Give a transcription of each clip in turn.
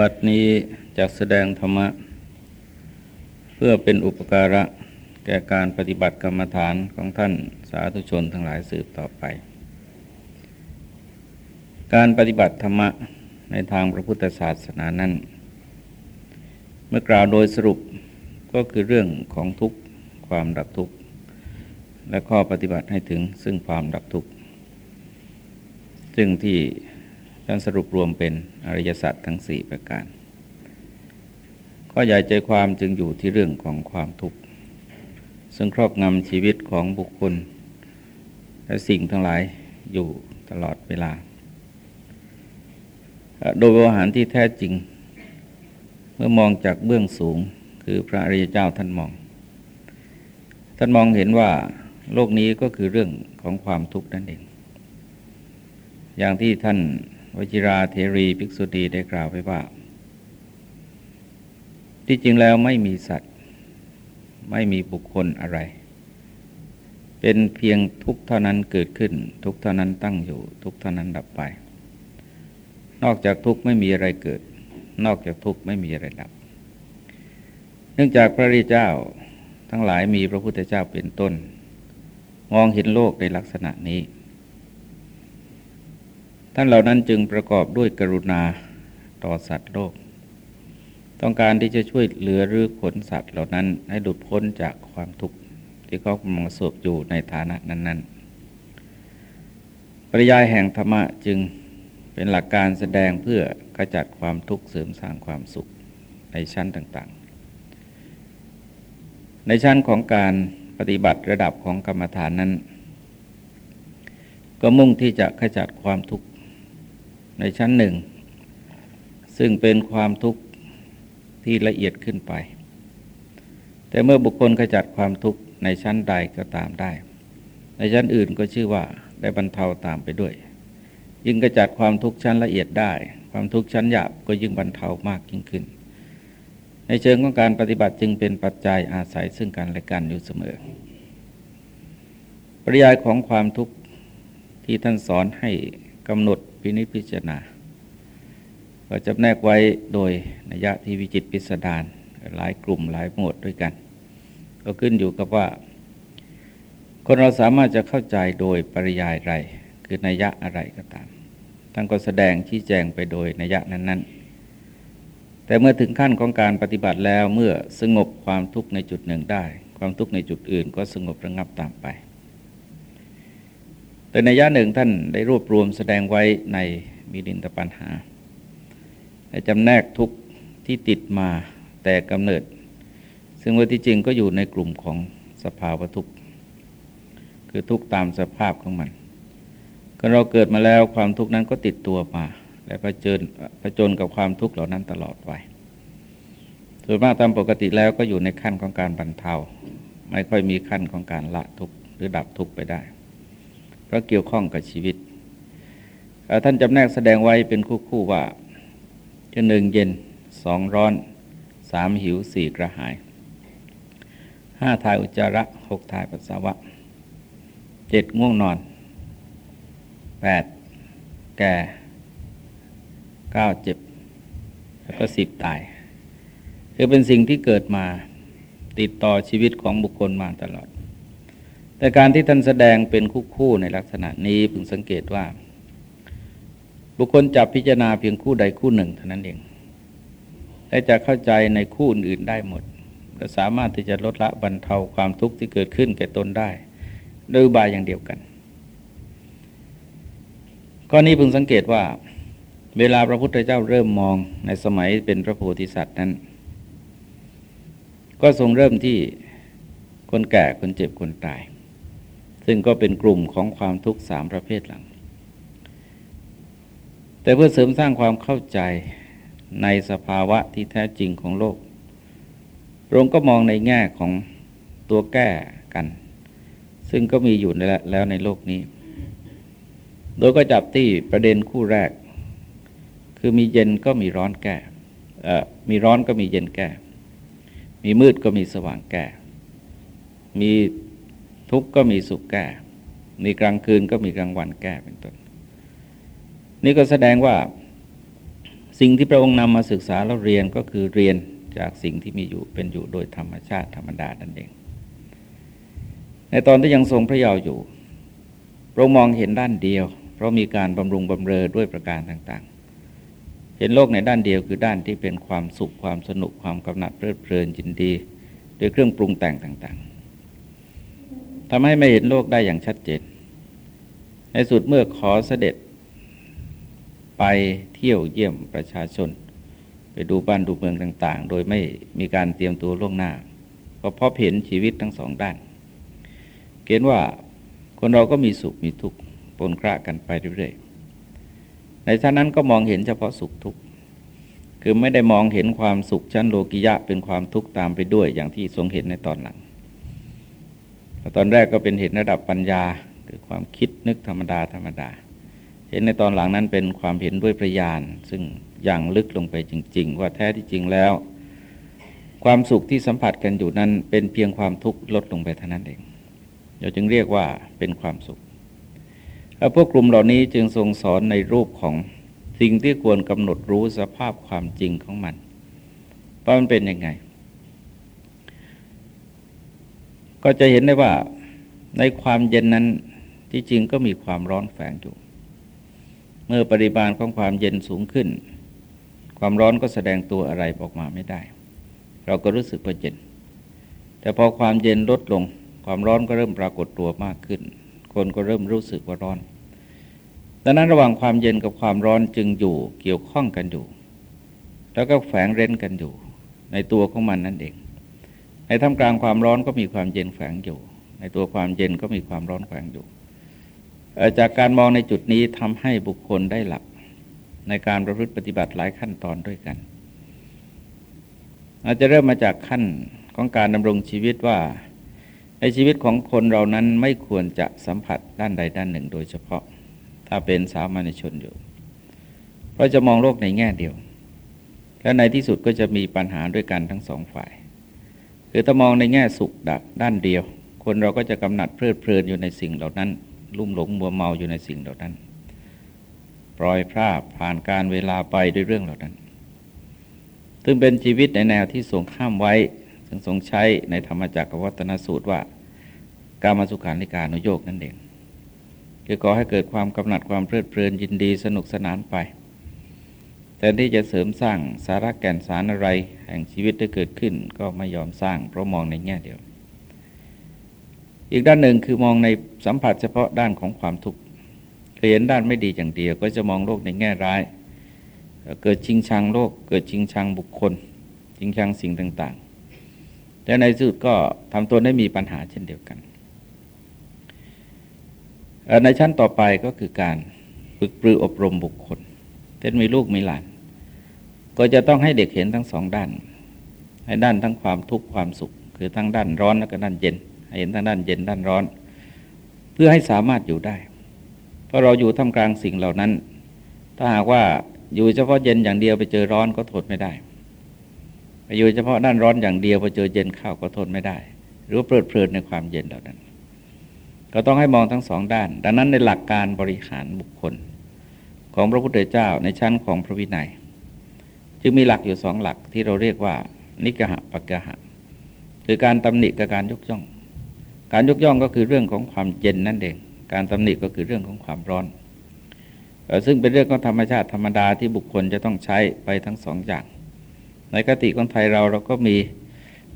บัดนี้จากแสดงธรรมะ เพื่อเป็นอุปการะแก่การปฏิบัติกรรมฐานของท่านสาธุชนทั้งหลายสืบต่อไป การปฏิบัติธรรมะในทางพระพุทธศาสนานั้น เมื่อกล่าวโดยสรุปก็คือเรื่องของทุกข์ความดับทุกข์และข้อปฏิบัติให้ถึงซึ่งความดับทุกข์ซึ่งที่ ท่านสรุปรวมเป็นอริยสัจทั้งสี่ประการ ข้อใหญ่ใจความจึงอยู่ที่เรื่องของความทุกข์ ซึ่งครอบงำชีวิตของบุคคล และสิ่งทั้งหลายอยู่ตลอดเวลา โดยวิหารที่แท้จริง เมื่อมองจากเบื้องสูงคือพระอริยเจ้าท่านมอง ท่านมองเห็นว่าโลกนี้ก็คือเรื่องของความทุกข์นั่นเอง อย่างที่ท่าน วชิราเทรีภิกษุณีได้กล่าวไว้ว่า ที่จริงแล้วไม่มีสัตว์ ไม่มีบุคคลอะไร เป็นเพียงทุกเท่านั้นเกิดขึ้น ทุกเท่านั้นตั้งอยู่ ทุกเท่านั้นดับไป นอกจากทุกไม่มีอะไรเกิด นอกจากทุกไม่มีอะไรดับ เนื่องจากพระริเจ้าทั้งหลายมีพระพุทธเจ้าเป็นต้น มองเห็นโลกในลักษณะนี้ ท่านเหล่านั้นจึงประกอบด้วยกรุณาต่อสัตว์โลก ต้องการที่จะช่วยเหลือหรือขนสัตว์เหล่านั้นให้หลุดพ้นจากความทุกข์ที่เขากำลังสบอยู่ในฐานะนั้น ๆ ปริยายแห่งธรรมะจึงเป็นหลักการแสดงเพื่อกระจัดความทุกข์เสริมสร้างความสุขในชั้นต่างๆ ในชั้นของการปฏิบัติระดับของกรรมฐานนั้น ก็มุ่งที่จะขจัดความทุกข์ ในชั้นหนึ่ง ซึ่งเป็นความทุกข์ที่ละเอียดขึ้นไป แต่เมื่อบุคคลขจัดความทุกข์ในชั้นใดก็ตามได้ ในชั้นอื่นก็ชื่อว่าได้บรรเทาตามไปด้วย ยิ่งขจัดความทุกข์ชั้นละเอียดได้ ความทุกข์ชั้นหยาบก็ยิ่งบรรเทามากยิ่งขึ้น ในเชิงของการปฏิบัติจึงเป็นปัจจัยอาศัยซึ่งกันและกันอยู่เสมอ ปริยายของความทุกข์ที่ท่านสอนให้กำหนด พินิจพิจารณาก็จำแนกไว้โดยนัยะที่วิจิตพิสดารหลายกลุ่มหลายหมวดด้วยกัน ก็ขึ้นอยู่กับว่า คนเราสามารถจะเข้าใจโดยปริยายไร คือนัยะอะไรก็ตามท่านก็แสดงชี้แจงไปโดยนัยยะนั้น ๆ แต่เมื่อถึงขั้นของการปฏิบัติแล้วเมื่อสงบความทุกข์ในจุดหนึ่งได้ ความทุกข์ในจุดอื่นก็สงบระงับตามไป แต่ในย่าหนึ่งท่านได้รวบรวมแสดงไว้ในมีดินตปัญหาจำแนกทุกที่ติดมาแต่กำเนิด ซึ่งว่าที่จริงก็อยู่ในกลุ่มของสภาวะทุกข์คือทุกตามสภาพของมันก็เราเกิดมาแล้วความทุกข์นั้นก็ติดตัวมา และประเจิญะจนกับความทุกข์เหล่านั้นตลอดไปส่วนมากตามปกติแล้วก็อยู่ในขั้นของการบรรเทา ไม่ค่อยมีขั้นของการละทุกข์หรือดับทุกข์ไปได้ ราะเกี่ยวข้องกับชีวิต ท่านจำแนกแสดงไว้เป็นคู่คู่ว่าจะหนึ่งเย็นสองร้อนสามหิวสี่กระหายห้าทายอุจจาระหกทายปัสสาวะเจ็ดง่วงนอนแปดแก่เก้าเจ็บ แล้วก็สิบตาย คือเป็นสิ่งที่เกิดมาติดต่อชีวิตของบุคคลมาตลอด แต่การที่ท่านแสดงเป็นคู่คู่ในลักษณะนี้พึงสังเกตว่า บุคคลจับพิจารณาเพียงคู่ใดคู่หนึ่งเท่านั้นเองและจะเข้าใจในคู่อื่นได้หมดและสามารถที่จะลดละบรรเทาความทุกข์ที่เกิดขึ้นแก่ตนได้โดยบายอย่างเดียวกันข้อนี้พึงสังเกตว่า เวลาพระพุทธเจ้าเริ่มมองในสมัยเป็นพระโพธิสัตว์นั้น ก็ทรงเริ่มที่คนแก่คนเจ็บคนตาย ซึ่งก็เป็นกลุ่มของความทุกข์สามประเภทหลัง แต่เพื่อเสริมสร้างความเข้าใจในสภาวะที่แท้จริงของโลกพระองค์ก็มองในแง่ของตัวแก้กัน ซึ่งก็มีอยู่แล้วในโลกนี้ โดยก็จับที่ประเด็นคู่แรก คือมีเย็นก็มีร้อนแก้มีร้อนก็มีเย็นแก้ มีมืดก็มีสว่างแก้มี ทุกข์ก็มีสุขแก้มีกลางคืนก็มีกลางวันแก้เป็นต้น นี่ก็แสดงว่าสิ่งที่พระองค์นำมาศึกษาแล้วเรียนก็คือเรียนจากสิ่งที่มีอยู่เป็นอยู่โดยธรรมชาติธรรมดานั่นเอง ในตอนที่ยังทรงพระเยาว์อยู่พระองค์มองเห็นด้านเดียว เพราะมีการบำรุงบำเรอด้วยประการต่างๆ เห็นโลกในด้านเดียวคือด้านที่เป็นความสุขความสนุกความกำหนัดเพลิดเพลินจินดีด้วยเครื่องปรุงแต่งต่างๆ ทำให้ไม่เห็นโลกได้อย่างชัดเจน ในสุดเมื่อขอเสด็จ ไปเที่ยวเยี่ยมประชาชน ไปดูบ้านดูเมืองต่าง ๆ โดยไม่มีการเตรียมตัวล่วงหน้า ก็พบเห็นชีวิตทั้งสองด้าน เกณฑ์ว่าคนเราก็มีสุขมีทุกข์ปนกระกันไปเรื่อยๆ ในท่านั้นก็มองเห็นเฉพาะสุขทุกข์ คือไม่ได้มองเห็นความสุขชั้นโลกิยะเป็นความทุกข์ตามไปด้วยอย่างที่ทรงเห็นในตอนหลัง ตอนแรกก็เป็นเห็นระดับปัญญาคือความคิดนึกธรรมดาธรรมดา เห็นในตอนหลังนั้นเป็นความเห็นด้วยประยาน ซึ่งอย่างลึกลงไปจริง ๆ ว่าแท้ที่จริงแล้ว ความสุขที่สัมผัสกันอยู่นั้น เป็นเพียงความทุกข์ลดลงไปเท่านั้นเอง เราจึงเรียกว่าเป็นความสุขแล้วพวกกลุ่มเหล่านี้จึงทรงสอนในรูปของสิ่งที่ควรกำหนดรู้สภาพความจริงของมันว่ามันเป็นยังไง ก็จะเห็นได้ว่าในความเย็นนั้นที่จริงก็มีความร้อนแฝงอยู่ เมื่อปริมาณของความเย็นสูงขึ้น ความร้อนก็แสดงตัวอะไรออกมาไม่ได้ เราก็รู้สึกว่าเย็น แต่พอความเย็นลดลง ความร้อนก็เริ่มปรากฏตัวมากขึ้น คนก็เริ่มรู้สึกว่าร้อนดังนั้นระหว่างความเย็นกับความร้อนจึงอยู่เกี่ยวข้องกันอยู่ แล้วก็แฝงเร้นกันอยู่ ในตัวของมันนั่นเอง ในท่ามกลางความร้อนก็มีความเย็นแฝงอยู่ ในตัวความเย็นก็มีความร้อนแฝงอยู่ จากการมองในจุดนี้ทำให้บุคคลได้หลักในการประพฤติปฏิบัติหลายขั้นตอนด้วยกัน อาจจะเริ่มมาจากขั้นของการดำรงชีวิตว่า ในชีวิตของคนเรานั้นไม่ควรจะสัมผัสด้านใดด้านหนึ่งโดยเฉพาะ ถ้าเป็นสามัญชนอยู่ เพราะจะมองโลกในแง่เดียว และในที่สุดก็จะมีปัญหาด้วยกันทั้งสองฝ่าย คือถ้ามองในแง่สุขดักด้านเดียว คนเราก็จะกำหนัดเพลิดเพลินอยู่ในสิ่งเหล่านั้น ลุ่มหลงมัวเมาอยู่ในสิ่งเหล่านั้น ปล่อยพลาดผ่านการเวลาไปด้วยเรื่องเหล่านั้น ซึ่งเป็นชีวิตในแนวที่ทรงข้ามไว้ ซึ่งทรงใช้ในธรรมจักรวัตนสูตรว่า การมาสุขานิการนุโยกนั่นเองคือก่อให้เกิดความกำหนัดความเพลิดเพลินยินดีสนุกสนานไป แต่ที่จะเสริมสร้างสาระแก่นสารอะไร แห่งชีวิตที่เกิดขึ้น ก็ไม่ยอมสร้าง เพราะมองในแง่เดียว อีกด้านหนึ่งคือมองในสัมผัสเฉพาะด้านของความทุกข์เห็นด้านไม่ดีอย่างเดียว ก็จะมองโลกในแง่ร้าย เกิดชิงชังโลก เกิดชิงชังบุคคล ชิงชังสิ่งต่างๆ และในสุดก็ทำตัวได้มีปัญหาเช่นเดียวกันในชั้นต่อไปก็คือการฝึกปรืออบรมบุคคล ช่นมีลูกมีหลาน ก็จะต้องให้เด็กเห็นทั้งสองด้าน ให้ด้านทั้งความทุกข์ความสุข คือทั้งด้านร้อนและก็ด้านเย็น ให้เห็นทั้งด้านเย็นด้านร้อน เพื่อให้สามารถอยู่ได้ เพราะเราอยู่ท่ามกลางสิ่งเหล่านั้น ถ้าหากว่าอยู่เฉพาะเย็นอย่างเดียวไปเจอร้อนก็ทนไม่ได้ไปอยู่เฉพาะด้านร้อนอย่างเดียวไปเจอเย็นข้าวก็ทนไม่ได้ หรือเพลิดเพลินในความเย็นเหล่านั้น ก็ต้องให้มองทั้งสองด้าน ดังนั้นในหลักการบริหารบุคคล ของพระพุทธเจ้าในชั้นของพระวินัย จึงมีหลักอยู่สองหลักที่เราเรียกว่า นิกหะปักะหะ คือการตำหนิกับการยกย่อง การยกย่องก็คือเรื่องของความเย็นนั่นเอง การตำหนิก็คือเรื่องของความร้อน ซึ่งเป็นเรื่องของธรรมชาติธรรมดาที่บุคคลจะต้องใช้ไปทั้งสองอย่าง ในกติของไทยเราเราก็มี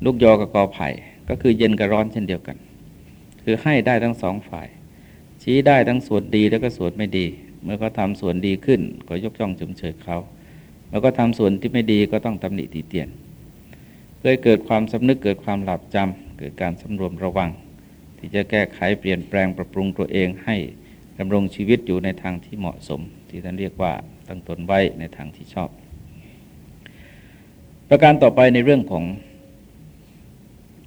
ลูกยอกับกอไผ่ ก็คือเย็นกับร้อนเช่นเดียวกัน คือให้ได้ทั้งสองฝ่าย ชี้ได้ทั้งส่วนดีแล้วก็ส่วนไม่ดี เมื่อเขาทาส่วนดีขึ้น ก็ยกย่องชมเชยเขาเมื่อก็ทำส่วนที่ไม่ดีก็ต้องตำหนิตีเตียนเพื่อเกิดความสำนึกเกิดความหลับจำเกิดการสำรวมระวัง ที่จะแก้ไขเปลี่ยนแปลงปรับปรุงตัวเองให้ดำรงชีวิตอยู่ในทางที่เหมาะสม ที่ท่านเรียกว่าตั้งตนไว้ในทางที่ชอบ ประการต่อไปในเรื่องของ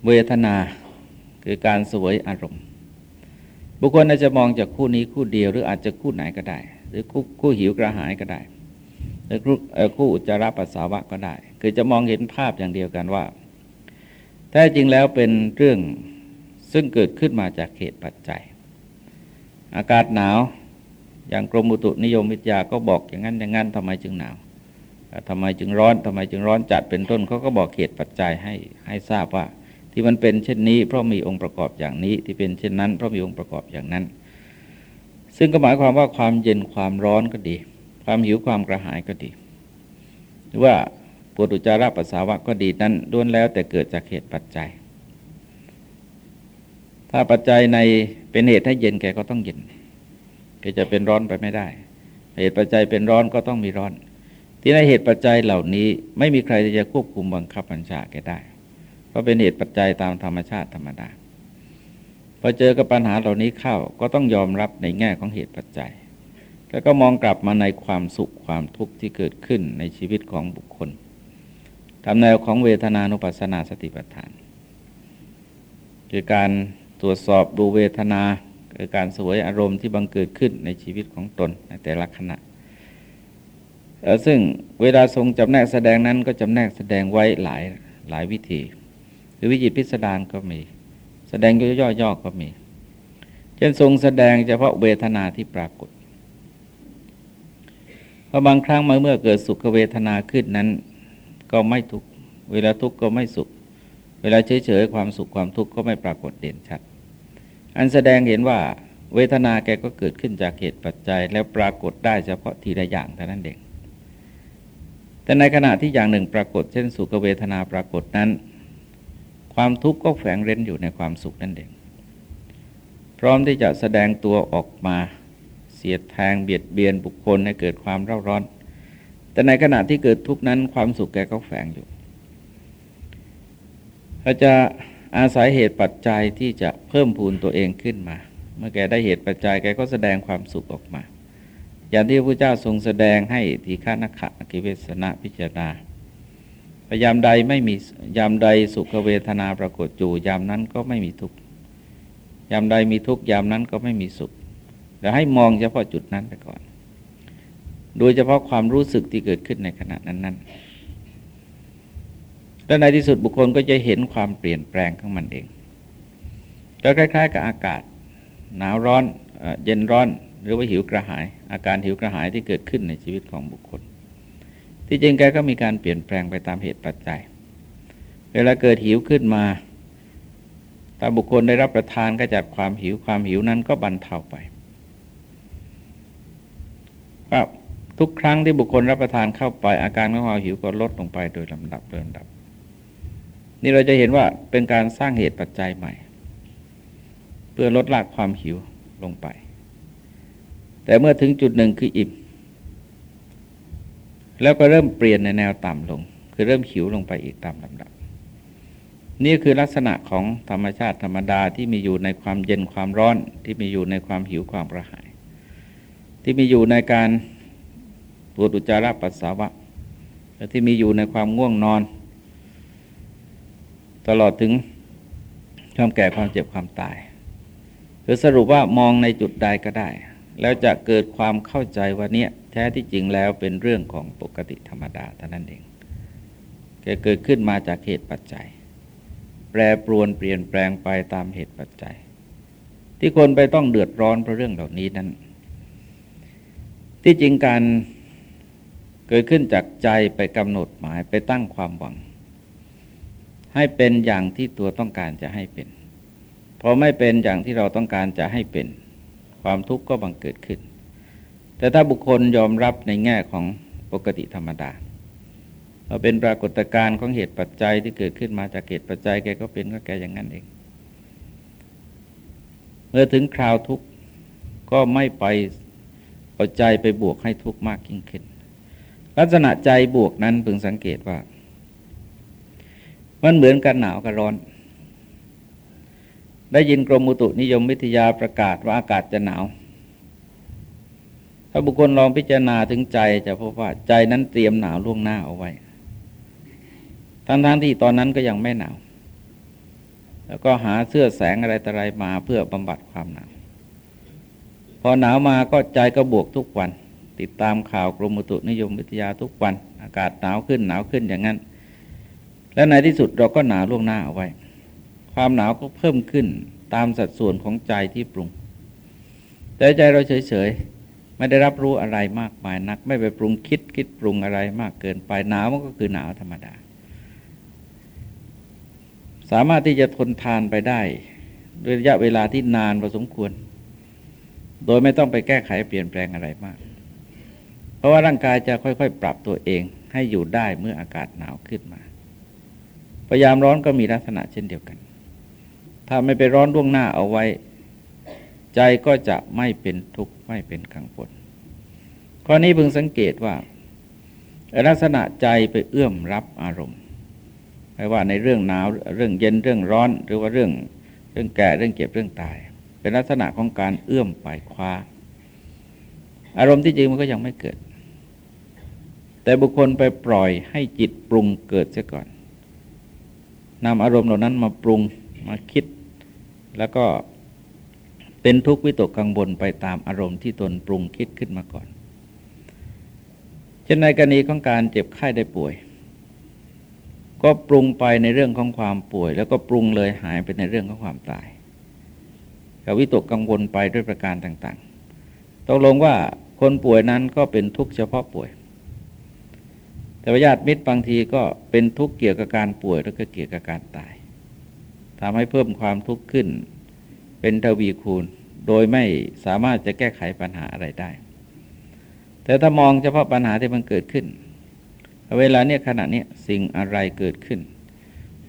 เวทนาคือการสวยอารมณ์ บุคคลอาจจะมองจากคู่นี้คู่เดียว หรืออาจจะคู่ไหนก็ได้ หรือคู่คู่หิวกระหายก็ได้ หรือคู่อุจจาระปัสสาวะก็ได้ คือจะมองเห็นภาพอย่างเดียวกันว่าแท้จริงแล้วเป็นเรื่องซึ่งเกิดขึ้นมาจากเหตุปัจจัย อากาศหนาวอย่างกรมอุตุนิยมวิทยาก็บอกอย่างนั้นอย่างนั้นทำไมจึงหนาวทำไมจึงร้อนทำไมจึงร้อนจัดเป็นต้นเขาก็บอกเหตุปัจจัยให้ให้ทราบว่า ที่มันเป็นเช่นนี้ เพราะมีองค์ประกอบอย่างนี้ที่เป็นเช่นนั้น เพราะมีองค์ประกอบอย่างนั้น ซึ่งก็หมายความว่าความเย็นความร้อนก็ดี ความหิวความกระหายก็ดี หรือว่าปวดอุจจาระปัสสาวะก็ดีนั้นด้วนแล้วแต่เกิดจากเหตุปัจจัย ถ้าปัจจัยในเป็นเหตุให้เย็นแกก็ต้องเย็นแกจะเป็นร้อนไปไม่ได้ เหตุปัจจัยเป็นร้อนก็ต้องมีร้อน ที่ในเหตุปัจจัยเหล่านี้ไม่มีใครที่จะควบคุมบังคับบัญชาแกได้ เพราะเป็นเหตุปัจจัยตามธรรมชาติธรรมดาพอเจอกับปัญหาเหล่านี้เข้าก็ต้องยอมรับในแง่ของเหตุปัจจัย แล้วก็มองกลับมาในความสุขความทุกข์ที่เกิดขึ้นในชีวิตของบุคคลทำแนวของเวทนานุปัสสนาสติปัฏฐาน คือการตรวจสอบดูเวทนาคือการสวยอารมณ์ที่บังเกิดขึ้นในชีวิตของตนในแต่ละขณะ ซึ่งเวลาทรงจำแนกแสดงนั้นก็จำแนกแสดงไว้หลายหลายวิธี รือวิจิตพิสดารก็มี แสดงย่อยๆก็มี เช่นทรงแสดงเฉพาะเวทนาที่ปรากฏเพราะบางครั้งเมื่อเกิดสุขเวทนาขึ้นนั้น ก็ไม่ทุกเวลาทุกข์ก็ไม่สุข เวลาเฉยๆความสุขความทุกข์ก็ไม่ปรากฏเด่นชัด อันแสดงเห็นว่าเวทนาแกก็เกิดขึ้นจากเหตุปัจจัย แล้วปรากฏได้เฉพาะทีละอย่างเท่านั้นเองแต่ในขณะที่อย่างหนึ่งปรากฏ เช่นสุขเวทนาปรากฏนั้น ความทุกข์ก็แฝงเร้นอยู่ในความสุขนั่นเอง พร้อมที่จะแสดงตัวออกมาเสียดแทงเบียดเบียนบุคคลให้เกิดความเร่าร้อน แต่ในขณะที่เกิดทุกข์นั้นความสุขแกก็แฝงอยู่เราจะอาศัยเหตุปัจจัยที่จะเพิ่มพูนตัวเองขึ้นมา เมื่อแกได้เหตุปัจจัยแกก็แสดงความสุขออกมา อย่างที่พระพุทธเจ้าทรงแสดงให้ทีฆานักขะกิเวสนะพิจารณา พยามใดไม่มียามใดสุขเวทนาปรากฏอยู่ยามนั้นก็ไม่มีทุกข์ยามใดมีทุกข์ยามนั้นก็ไม่มีสุขแล้วให้มองเฉพาะจุดนั้นไปก่อน โดยเฉพาะความรู้สึกที่เกิดขึ้นในขณะนั้นๆและในที่สุดบุคคลก็จะเห็นความเปลี่ยนแปลงของมันเองก็คล้าย ๆ กับอากาศ หนาวร้อนเย็นร้อน หรือว่าหิวกระหาย อาการหิวกระหายที่เกิดขึ้นในชีวิตของบุคคล ที่จริงแกก็มีการเปลี่ยนแปลงไปตามเหตุปัจจัย เวลาเกิดหิวขึ้นมาถ้าบุคคลได้รับประทานก็จากความหิวความหิวนั้นก็บรรเทาไปครับทุกครั้งที่บุคคลรับประทานเข้าไป อาการของความหิวก็ลดลงไปโดยลำดับโดยลำดับ นี่เราจะเห็นว่าเป็นการสร้างเหตุปัจจัยใหม่ เพื่อลดละความหิวลงไป แต่เมื่อถึงจุดหนึ่งคืออิ่ม แล้วก็เริ่มเปลี่ยนในแนวต่ำลง คือเริ่มหิวลงไปอีกตามลำดับ นี่คือลักษณะของธรรมชาติธรรมดาที่มีอยู่ในความเย็นความร้อน ที่มีอยู่ในความหิวความกระหาย ที่มีอยู่ในการปวดอุจจาระปัสสาวะและที่มีอยู่ในความง่วงนอน ตลอดถึงความแก่ความเจ็บความตายคือสรุปว่ามองในจุดใดก็ได้ แล้วจะเกิดความเข้าใจว่าเนี้ย แท้ที่จริงแล้วเป็นเรื่องของปกติธรรมดาเท่านั้นเองแกเกิดขึ้นมาจากเหตุปัจจัย แปรปรวนเปลี่ยนแปลงไปตามเหตุปัจจัย ที่คนไปต้องเดือดร้อนเพราะเรื่องเหล่านี้นั้น ที่จริงการเกิดขึ้นจากใจไปกำหนดหมายไปตั้งความหวัง ให้เป็นอย่างที่ตัวต้องการจะให้เป็นพอไม่เป็นอย่างที่เราต้องการจะให้เป็น ความทุกข์ก็บังเกิดขึ้น แต่ถ้าบุคคลยอมรับในแง่ของปกติธรรมดาเราเป็นปรากฏการณ์ของเหตุปัจจัยที่เกิดขึ้นมาจากเหตุปัจจัยแกก็เป็นก็แกอย่างนั้นเอง เมื่อถึงคราวทุกข์ก็ไม่ไปเอาใจไปบวกให้ทุกข์มากยิ่งขึ้น ลักษณะใจบวกนั้นพึงสังเกตว่า มันเหมือนกันหนาวกับร้อน ได้ยินกรมอุตุนิยมวิทยาประกาศว่าอากาศจะหนาว ถ้าบุคคลลองพิจารณาถึงใจจะพบว่าใจนั้นเตรียมหนาวล่วงหน้าเอาไว้ ทั้งๆทที่ตอนนั้นก็ยังไม่หนาว แล้วก็หาเสื้อแสงอะไรต่อะไรมาเพื่อบำบัดความหนาว พอหนาวมาก็ใจก็บวกทุกวัน ติดตามข่าวกรมอุตุนิยมวิทยาทุกวัน อากาศหนาวขึ้นหนาวขึ้นอย่างนั้น และในที่สุดเราก็หนาวล่วงหน้าเอาไว้ ความหนาวก็เพิ่มขึ้นตามสัดส่วนของใจที่ปรุง แต่ใจเราเฉยๆ ไม่ได้รับรู้อะไรมากมายนัก ไม่ไปปรุงคิดคิดปรุงอะไรมากเกินไปหนาวมันก็คือหนาวธรรมดา สามารถที่จะทนทานไปได้ด้วยระยะเวลาที่นานพอสมควร โดยไม่ต้องไปแก้ไขเปลี่ยนแปลงอะไรมาก เพราะว่าร่างกายจะค่อย ๆ ปรับตัวเองให้อยู่ได้เมื่ออากาศหนาวขึ้นมา พยายามร้อนก็มีลักษณะเช่นเดียวกัน ถ้าไม่ไปร้อนล่วงหน้าเอาไว้ ใจก็จะไม่เป็นทุกข์ไม่เป็นกังวลข้อนี้พึงสังเกตว่า ลักษณะใจไปเอื้อมรับอารมณ์ไม่ว่าในเรื่องหนาวเรื่องเย็นเรื่องร้อน หรือว่าเรื่องเรื่องแก่เรื่องเก็บเรื่องตาย เป็นลักษณะของการเอื้อมไปคว้า อารมณ์ที่จริงมันก็ยังไม่เกิด แต่บุคคลไปปล่อยให้จิตปรุงเกิดเสียก่อนนำอารมณ์เหล่านั้นมาปรุงมาคิด แล้วก็ เป็นทุกข์วิตกกังวลไปตามอารมณ์ที่ตนปรุงคิดขึ้นมาก่อน เช่นในกรณีของการเจ็บไข้ได้ป่วย ก็ปรุงไปในเรื่องของความป่วย แล้วก็ปรุงเลยหายไปในเรื่องของความตายกับวิตกกังวลไปด้วยประการต่างๆ ตกลงว่าคนป่วยนั้นก็เป็นทุกข์เฉพาะป่วย แต่ญาติมิตรบางทีก็เป็นทุกข์เกี่ยวกับการป่วยแล้วก็เกี่ยวกับการตายทำให้เพิ่มความทุกข์ขึ้น เป็นทวีคูณ โดยไม่สามารถจะแก้ไขปัญหาอะไรได้ แต่ถ้ามองเฉพาะปัญหาที่มันเกิดขึ้น เวลาเนี่ยขณะเนี้สิ่งอะไรเกิดขึ้น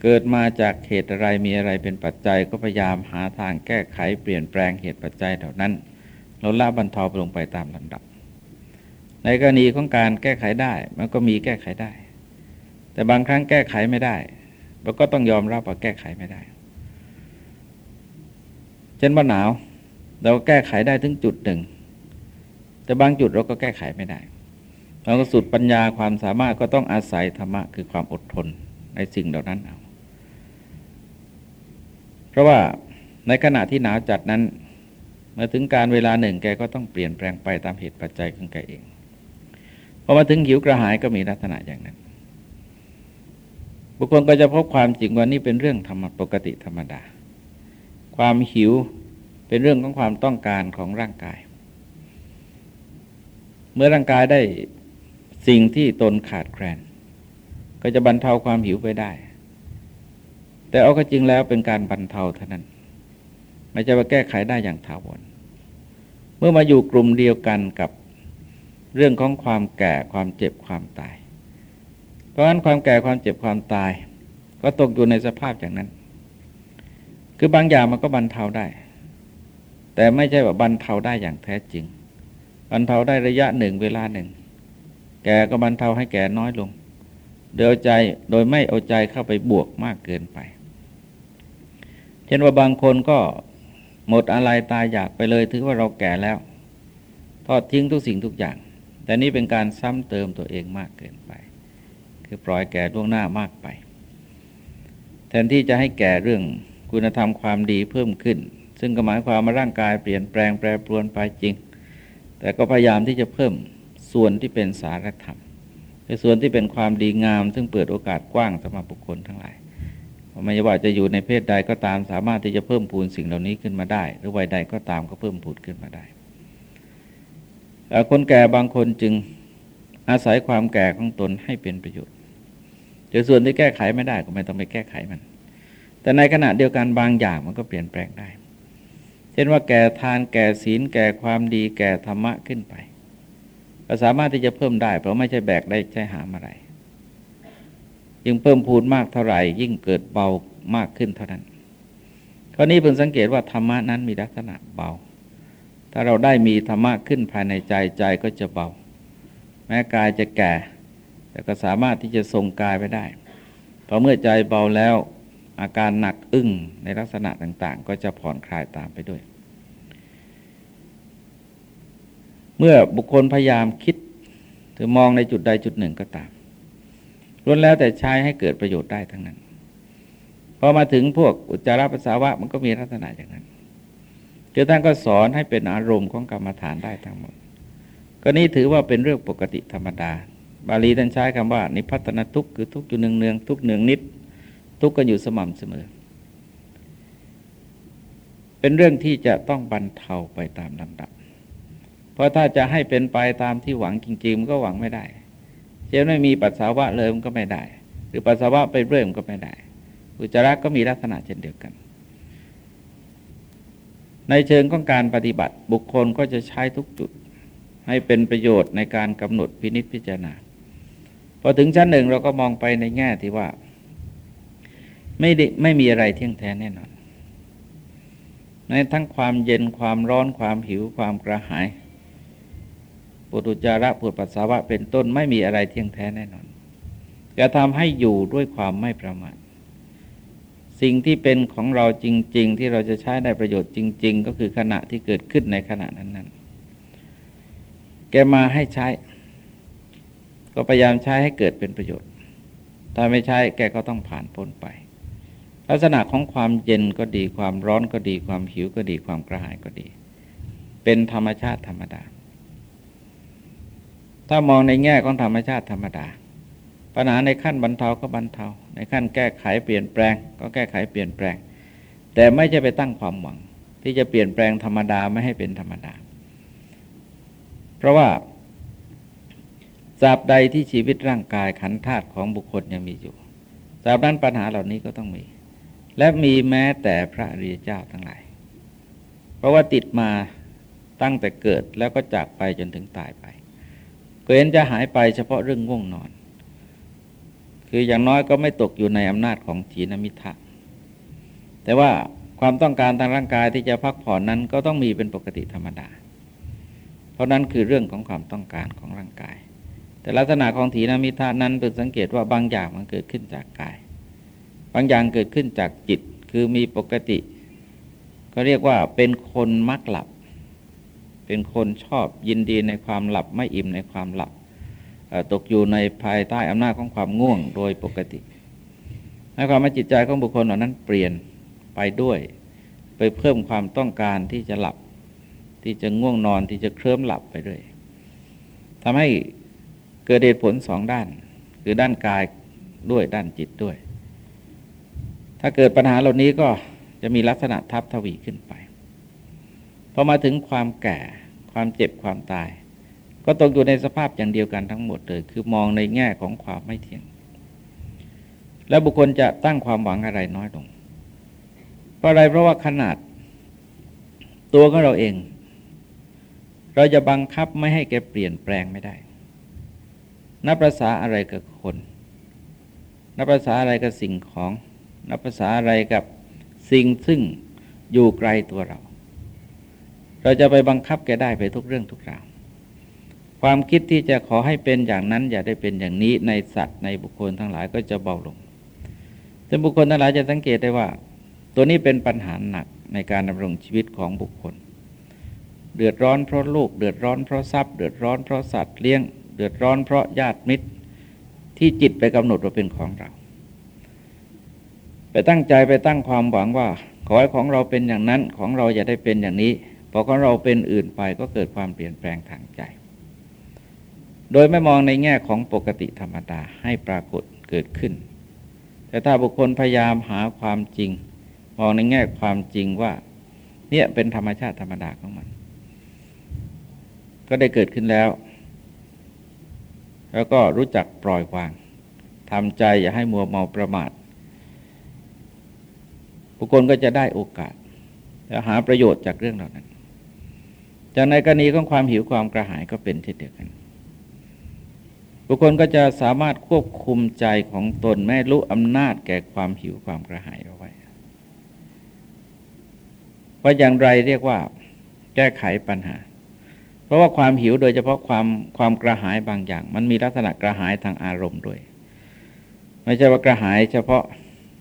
เกิดมาจากเหตุอะไรมีอะไรเป็นปัจจัยก็พยายามหาทางแก้ไขเปลี่ยนแปลงเหตุปัจจัยเหล่านั้นลดละบรรเทาลงไปตามลำดับ ในกรณีของการแก้ไขได้มันก็มีแก้ไขได้ แต่บางครั้งแก้ไขไม่ได้เราก็ต้องยอมรับว่าแก้ไขไม่ได้ ช่นว่าหนาว เราแก้ไขได้ถึงจุดหนึ่ง แต่บางจุดเราก็แก้ไขไม่ได้เราก็สุดปัญญาความสามารถก็ต้องอาศัยธรรมะคือความอดทนในสิ่งเหล่านั้นเอาเพราะว่าในขณะที่หนาวจัดนั้นเมื่อถึงการเวลาหนึ่งแกก็ต้องเปลี่ยนแปลงไปตามเหตุปัจจัยของแกเองพอมาถึงหิวกระหายก็มีลักษณะอย่างนั้น บุคคลก็จะพบความจริงว่านี่เป็นเรื่องธรรมปกติธรรมดา ความหิว เป็นเรื่องของความต้องการของร่างกาย เมื่อร่างกายได้สิ่งที่ตนขาดแคลน ก็จะบรรเทาความหิวไปได้ แต่เอาก็จริงแล้วเป็นการบรรเทาเท่านั้น ไม่จะมาแก้ไขได้อย่างถาวรเมื่อมาอยู่กลุ่มเดียวกันกับเรื่องของความแก่ความเจ็บความตาย เพราะฉะนั้นความแก่ความเจ็บความตาย ก็ตกอยู่ในสภาพอย่างนั้น คือบางอย่างมันก็บรรเทาได้ แต่ไม่ใช่ว่าบรรเทาได้อย่างแท้จริง บรรเทาได้ระยะหนึ่งเวลาหนึ่ง แกก็บรรเทาให้แก่น้อยลงโดยเอาใจโดยไม่เอาใจเข้าไปบวกมากเกินไป เช่นว่าบางคนก็หมดอะไรตายอยากไปเลยถือว่าเราแก่แล้ว ทอดทิ้งทุกสิ่งทุกอย่าง แต่นี่เป็นการซ้ำเติมตัวเองมากเกินไป คือปล่อยแก่ล่วงหน้ามากไป แทนที่จะให้แก่เรื่องคุณธรรมความดีเพิ่มขึ้น ซึ่งก็หมายความว่าร่างกายเปลี่ยนแปลงแปรปรวนไปจริง แต่ก็พยายามที่จะเพิ่มส่วนที่เป็นสารธรรมในส่วนที่เป็นความดีงาม ซึ่งเปิดโอกาสกว้างสำหรับบุคคลทั้งหลายไม่ว่าจะอยู่ในเพศใดก็ตามสามารถที่จะเพิ่มพูนสิ่งเหล่านี้ขึ้นมาได้ หรือวัยใดก็ตามก็เพิ่มพูนขึ้นมาได้คนแก่บางคนจึงอาศัยความแก่ของตนให้เป็นประโยชน์แต่ส่วนที่แก้ไขไม่ได้ก็ไม่ต้องไปแก้ไขมัน แต่ในขณะเดียวกันบางอย่างมันก็เปลี่ยนแปลงได้ เช่นว่าแก่ทานแก่ศีล แก่ความดีแก่ธรรมะขึ้นไปก็สามารถที่จะเพิ่มได้ เพราะไม่ใช่แบกได้ใช้หามอะไร ยิ่งเพิ่มพูนมากเท่าไหร่ ยิ่งเกิดเบามากขึ้นเท่านั้นคราวนี้เพิ่งสังเกตว่าธรรมะนั้นมีลักษณะเบา ถ้าเราได้มีธรรมะขึ้นภายในใจใจก็จะเบา แม้กายจะแก่ แต่ก็สามารถที่จะทรงกายไปได้พอเมื่อใจเบาแล้ว อาการหนักอึ้งในลักษณะต่าง ๆ ก็จะผ่อนคลายตามไปด้วย เมื่อบุคคลพยายามคิดหรือมองในจุดใดจุดหนึ่งก็ตามล้วนแล้วแต่ใช้ให้เกิดประโยชน์ได้ทั้งนั้นพอมาถึงพวกอุจจาระปัสสาวะมันก็มีลักษณะอย่างนั้นเจ้าท่านก็สอนให้เป็นอารมณ์ของกรรมฐานได้ทั้งหมด ก็นี่ถือว่าเป็นเรื่องปกติธรรมดา บาลีท่านใช้คำว่า นิพัฒนทุกข์คือทุกข์อยู่เนืองๆทุกเนืองนิด ทุกข์กันอยู่สม่ำเสมอ เป็นเรื่องที่จะต้องบรรเทาไปตามลำดับ เพราะถ้าจะให้เป็นไปตามที่หวังจริงๆมันก็หวังไม่ได้เช่นไม่มีปัสสาวะเลยมันก็ไม่ได้ หรือปัสสาวะไปเรื่อยมันก็ไม่ได้ อุจจาระก็มีลักษณะเช่นเดียวกัน ในเชิงของการปฏิบัติบุคคลก็จะใช้ทุกจุดให้เป็นประโยชน์ในการกำหนดพินิจพิจารณาพอถึงชั้นหนึ่งเราก็มองไปในแง่ที่ว่า ไม่ได้ไม่มีอะไรเที่ยงแท้แน่นอน ในทั้งความเย็นความร้อนความหิวความกระหายปุถุจาระปุถปัสสาวะเป็นต้นไม่มีอะไรเที่ยงแท้แน่นอน จะทำให้อยู่ด้วยความไม่ประมาทสิ่งที่เป็นของเราจริง ๆ ที่เราจะใช้ได้ประโยชน์จริง ๆ ก็คือขณะที่เกิดขึ้นในขณะนั้นๆ แกมาให้ใช้ ก็พยายามใช้ให้เกิดเป็นประโยชน์ ถ้าไม่ใช้แกก็ต้องผ่านพ้นไป ลักษณะของความเย็นก็ดีความร้อนก็ดีความหิวก็ดีความกระหายก็ดี เป็นธรรมชาติธรรมดา ถ้ามองในแง่ของธรรมชาติธรรมดา ปัญหาในขั้นบรรเทาก็บรรเทา ในขั้นแก้ไขเปลี่ยนแปลง ก็แก้ไขเปลี่ยนแปลง แต่ไม่จะไปตั้งความหวัง ที่จะเปลี่ยนแปลงธรรมดาไม่ให้เป็นธรรมดา เพราะว่าสาบใดที่ชีวิตร่างกายขันธาตุของบุคคลยังมีอยู่สาบนั้นปัญหาเหล่านี้ก็ต้องมี และมีแม้แต่พระอริยเจ้าทั้งหลาย เพราะว่าติดมาตั้งแต่เกิดแล้วก็จากไปจนถึงตายไปก็เห็นจะหายไปเฉพาะเรื่องง่วงนอน คืออย่างน้อยก็ไม่ตกอยู่ในอำนาจของถีนมิทะแต่ว่าความต้องการทางร่างกายที่จะพักผ่อนนั้นก็ต้องมีเป็นปกติธรรมดา เพราะนั้นคือเรื่องของความต้องการของร่างกาย แต่ลักษณะของถีนมิทะนั้นเป็นสังเกตว่าบางอย่างมันเกิดขึ้นจากกาย บางอย่างเกิดขึ้นจากจิตคือมีปกติ ก็เรียกว่าเป็นคนมักหลับ เป็นคนชอบยินดีในความหลับไม่อิ่มในความหลับตกอยู่ในภายใต้อำนาจของความง่วงโดยปกติในความว่าจิตใจของบุคคลเหล่านั้นเปลี่ยนไปด้วย ไปเพิ่มความต้องการที่จะหลับ ที่จะง่วงนอนที่จะเคลิ้มหลับไปด้วยทำให้เกิดเหตุผลสองด้าน คือด้านกายด้วยด้านจิตด้วย ถ้าเกิดปัญหาเหล่านี้ก็จะมีลักษณะทับทวีขึ้นไปพอมาถึงความแก่ความเจ็บความตาย ก็ตกอยู่ในสภาพอย่างเดียวกันทั้งหมดเลยคือมองในแง่ของความไม่เที่ยง แล้วบุคคลจะตั้งความหวังอะไรน้อยลงเพราะอะไรเพราะว่าขนาด ตัวของเราเอง เราจะบังคับไม่ให้แกเปลี่ยนแปลงไม่ได้นับภาษาอะไรกับคนนับภาษาอะไรกับสิ่งของ นับภาษาอะไรกับสิ่งซึ่งอยู่ไกลตัวเรา เราจะไปบังคับแกได้ไปทุกเรื่องทุกราวความคิดที่จะขอให้เป็นอย่างนั้น อย่าได้เป็นอย่างนี้ในสัตว์ในบุคคลทั้งหลายก็จะเบาลง แต่บุคคลทั้งหลายจะสังเกตได้ว่า ตัวนี้เป็นปัญหาหนักในการดำรงชีวิตของบุคคล เดือดร้อนเพราะลูก เดือดร้อนเพราะทรัพย์ เดือดร้อนเพราะสัตว์เลี้ยง เดือดร้อนเพราะญาติมิตร ที่จิตไปกำหนดว่าเป็นของเรา ไปตั้งใจไปตั้งความหวังว่า ขอให้ของเราเป็นอย่างนั้นของเราอย่าได้เป็นอย่างนี้พอของเราเป็นอื่นไปก็เกิดความเปลี่ยนแปลงทางใจ โดยไม่มองในแง่ของปกติธรรมดาให้ปรากฏเกิดขึ้น แต่ถ้าบุคคลพยายามหาความจริง มองในแง่ความจริงว่า เนี่ยเป็นธรรมชาติธรรมดาของมัน ก็ได้เกิดขึ้นแล้ว แล้วก็รู้จักปล่อยวางทำใจอย่าให้มัวเมาประมาท บุคคลก็จะได้โอกาสและหาประโยชน์จากเรื่องเหล่านั้น จากในกรณีของความหิวความกระหายก็เป็นเช่นเดียวกัน บุคคลก็จะสามารถควบคุมใจของตนไม่รู้อำนาจแก่ความหิวความกระหายเอาไว้ ว่าอย่างไรเรียกว่า แก้ไขปัญหา เพราะว่าความหิวโดยเฉพาะความความกระหายบางอย่าง มันมีลักษณะกระหายทางอารมณ์ด้วย ไม่ใช่ว่ากระหายเฉพาะ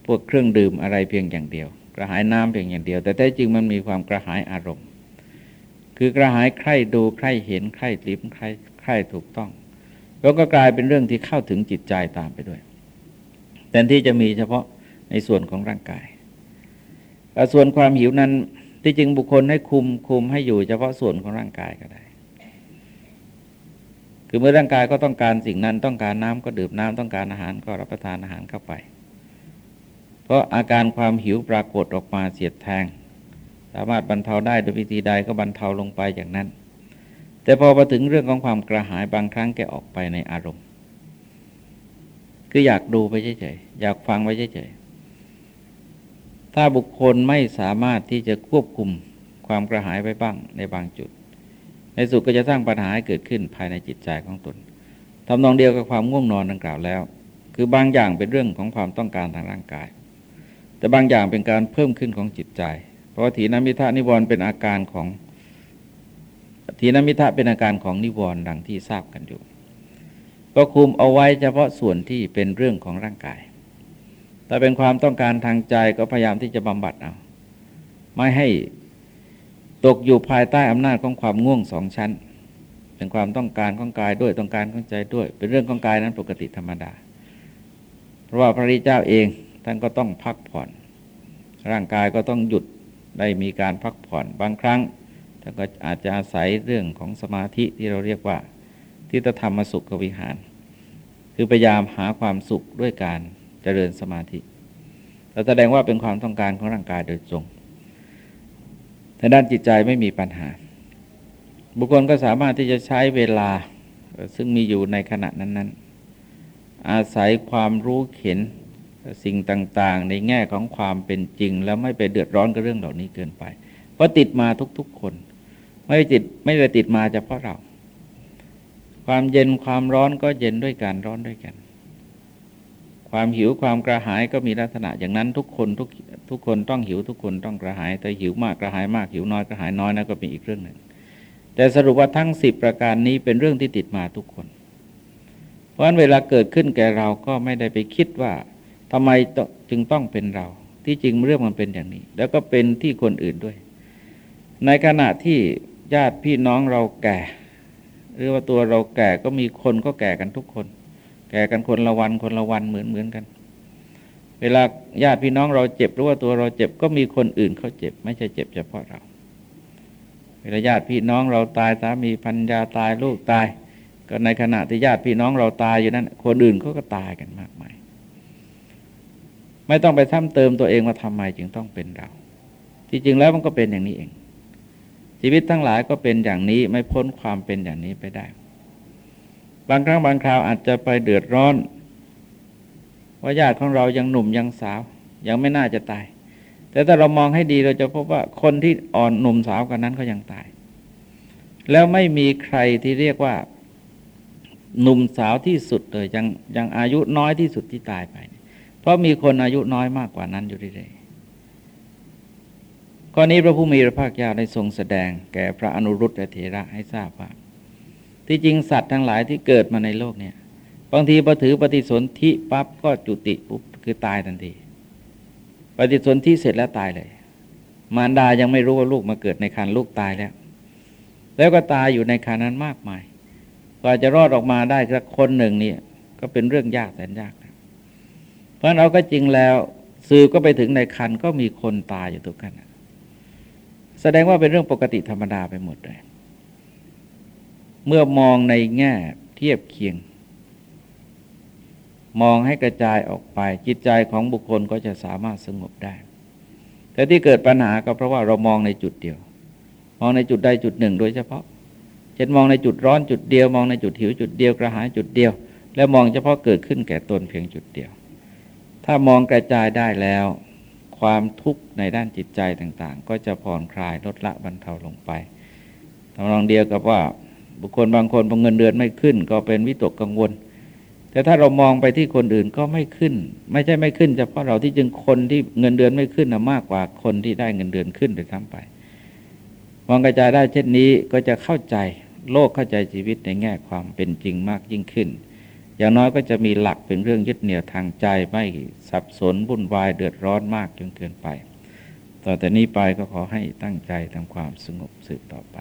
พวกเครื่องดื่มอะไรเพียงอย่างเดียว กระหายน้ำเพียงอย่างเดียว แต่แท้จริงมันมีความกระหายอารมณ์ คือกระหายใคร่ดูใคร่เห็นใคร่ลิ้มใคร่ใคร่ถูกต้อง แล้วก็กลายเป็นเรื่องที่เข้าถึงจิตใจตามไปด้วยแต่ที่จะมีเฉพาะในส่วนของร่างกายแต่ส่วนความหิวนั้นที่จริงบุคคลให้คุมคุมให้อยู่เฉพาะส่วนของร่างกายก็ได้ คือเมื่อร่างกายก็ต้องการสิ่งนั้นต้องการน้ำก็ดื่มน้ำต้องการอาหารก็รับประทานอาหารเข้าไป เพราะอาการความหิวปรากฏออกมาเสียดแทง สามารถบรรเทาได้โดยวิธีใดก็บรรเทาลงไปอย่างนั้น แต่พอมาถึงเรื่องของความกระหายบางครั้งแกออกไปในอารมณ์คืออยากดูไปเฉยๆอยากฟังไปเฉยๆถ้าบุคคลไม่สามารถที่จะควบคุมความกระหายไปบ้างในบางจุด ในสุดก็จะสร้างปัญหาให้เกิดขึ้นภายในจิตใจของตนทำนองเดียวกับความง่วงนอนดังกล่าวแล้ว คือบางอย่างเป็นเรื่องของความต้องการทางร่างกาย แต่บางอย่างเป็นการเพิ่มขึ้นของจิตใจ เพราะถีนมิทานิวรณ์เป็นอาการของทีนมิทะเป็นอาการของนิวรณ์ดังที่ทราบกันอยู่ ก็คุมเอาไว้เฉพาะส่วนที่เป็นเรื่องของร่างกาย แต่เป็นความต้องการทางใจก็พยายามที่จะบำบัดเอา ไม่ให้ตกอยู่ภายใต้อำนาจของความง่วงสองชั้น เป็นความต้องการของกายด้วยต้องการของใจด้วย เป็นเรื่องของกายนั้นปกติธรรมดา เพราะว่าพระริเจ้าเอง ท่านก็ต้องพักผ่อน ร่างกายก็ต้องหยุดได้มีการพักผ่อนบางครั้งแต่ก็อาจจะอาศัยเรื่องของสมาธิที่เราเรียกว่าทิฏฐธรรมสุขวิหาร คือพยายามหาความสุขด้วยการเจริญสมาธิเราแสดงว่าเป็นความต้องการของร่างกายโดยตรงแต่ด้านจิตใจไม่มีปัญหา บุคคลก็สามารถที่จะใช้เวลาซึ่งมีอยู่ในขณะนั้น ๆ อาศัยความรู้เข็น สิ่งต่างๆ ในแง่ของความเป็นจริง แล้วไม่ไปเดือดร้อนกับเรื่องเหล่านี้เกินไป เพราะติดมาทุกๆคน ไม่ติดไม่ได้ติดมาเฉพาะเรา ความเย็นความร้อนก็เย็นด้วยกันร้อนด้วยกัน ความหิวความกระหายก็มีลักษณะอย่างนั้นทุกคนทุกทุกคนต้องหิวทุกคนต้องกระหายแต่หิวมากกระหายมากหิวน้อยกระหายน้อยนะก็เป็นอีกเรื่องหนึ่ง แต่สรุปว่าทั้งสิบประการนี้เป็นเรื่องที่ติดมาทุกคน เพราะฉะนั้นเวลาเกิดขึ้นแก่เราก็ไม่ได้ไปคิดว่า ทำไมจึงต้องเป็นเรา ที่จริงเรื่องมันเป็นอย่างนี้ แล้วก็เป็นที่คนอื่นด้วย ในขณะที่ญาติพี่น้องเราแก่ หรือว่าตัวเราแก่ก็มีคนก็แก่กันทุกคน แก่กันคนละวันคนละวันเหมือนเหมือนกัน เวลาญาติพี่น้องเราเจ็บหรือว่าตัวเราเจ็บก็มีคนอื่นเขาเจ็บ ไม่ใช่เจ็บเฉพาะเรา เวลาญาติพี่น้องเราตายสามีพันยาตายลูกตาย ก็ในขณะที่ญาติพี่น้องเราตายอยู่นั้นคนอื่นเขาก็ตายกันมากมาย ไม่ต้องไปซ้ำเติมตัวเองว่าทำไมจึงต้องเป็นเรา ที่จริงแล้วมันก็เป็นอย่างนี้เอง ชีวิตทั้งหลายก็เป็นอย่างนี้ไม่พ้นความเป็นอย่างนี้ไปได้ บางครั้งบางคราวอาจจะไปเดือดร้อน ว่าญาติของเรายังหนุ่มยังสาว ยังไม่น่าจะตาย แต่ถ้าเรามองให้ดีเราจะพบว่าคนที่อ่อนหนุ่มสาวกันนั้นก็ยังตาย แล้วไม่มีใครที่เรียกว่าหนุ่มสาวที่สุดเลยยังยังอายุน้อยที่สุดที่ตายไป เพราะมีคนอายุน้อยมากกว่านั้นอยู่เรื่อยข้อนี้พระผู้มีพระภาคเจ้าได้ทรงแสดงแก่พระอนุรุตและเถระให้ทราบว่า ที่จริงสัตว์ทั้งหลายที่เกิดมาในโลกเนี่ย บางทีพอถือปฏิสนธิปั๊บก็จุติปุ๊บคือตายทันที ปฏิสนธิเสร็จแล้วตายเลย มารดายังไม่รู้ว่าลูกมาเกิดในคันลูกตายแล้ว แล้วก็ตายอยู่ในคันนั้นมากมายกว่าจะรอดออกมาได้สักคนหนึ่งนี่ก็เป็นเรื่องยากแสนยาก เพราะเราก็จริงแล้วสื่อก็ไปถึงในคันก็มีคนตายอยู่ทุกขณะแสดงว่าเป็นเรื่องปกติธรรมดาไปหมดเลย เมื่อมองในแง่เทียบเคียง มองให้กระจายออกไป จิตใจของบุคคลก็จะสามารถสงบได้ แต่ที่เกิดปัญหาก็เพราะว่าเรามองในจุดเดียว มองในจุดใดจุดหนึ่ง โดยเฉพาะเช่นมองในจุดร้อนจุดเดียว มองในจุดหิวจุดเดียวกระหายจุดเดียว แล้วมองเฉพาะเกิดขึ้นแก่ตนเพียงจุดเดียว ถ้ามองกระจายได้แล้ว ความทุกข์ในด้านจิตใจต่าง ๆ ก็จะผ่อนคลายลดละบรรเทาลงไปทำนองเดียวกับว่าบุคคลบางคนพอเงินเดือนไม่ขึ้น ก็เป็นวิตกกังวล แต่ถ้าเรามองไปที่คนอื่นก็ไม่ขึ้น ไม่ใช่ไม่ขึ้นเฉพาะเราที่จึงคนที่เงินเดือนไม่ขึ้นนะมากกว่าคนที่ได้เงินเดือนขึ้นโดยทั้งไป มองกระจายได้เช่นนี้ก็จะเข้าใจโลกเข้าใจชีวิตในแง่ความเป็นจริงมากยิ่งขึ้น อย่างน้อยก็จะมีหลักเป็นเรื่องยึดเหนี่ยวทางใจไม่สับสนวุ่นวายเดือดร้อนมากจนเกินไป ต่อแต่นี้ไปก็ขอให้ตั้งใจทำความสงบสืบต่อไป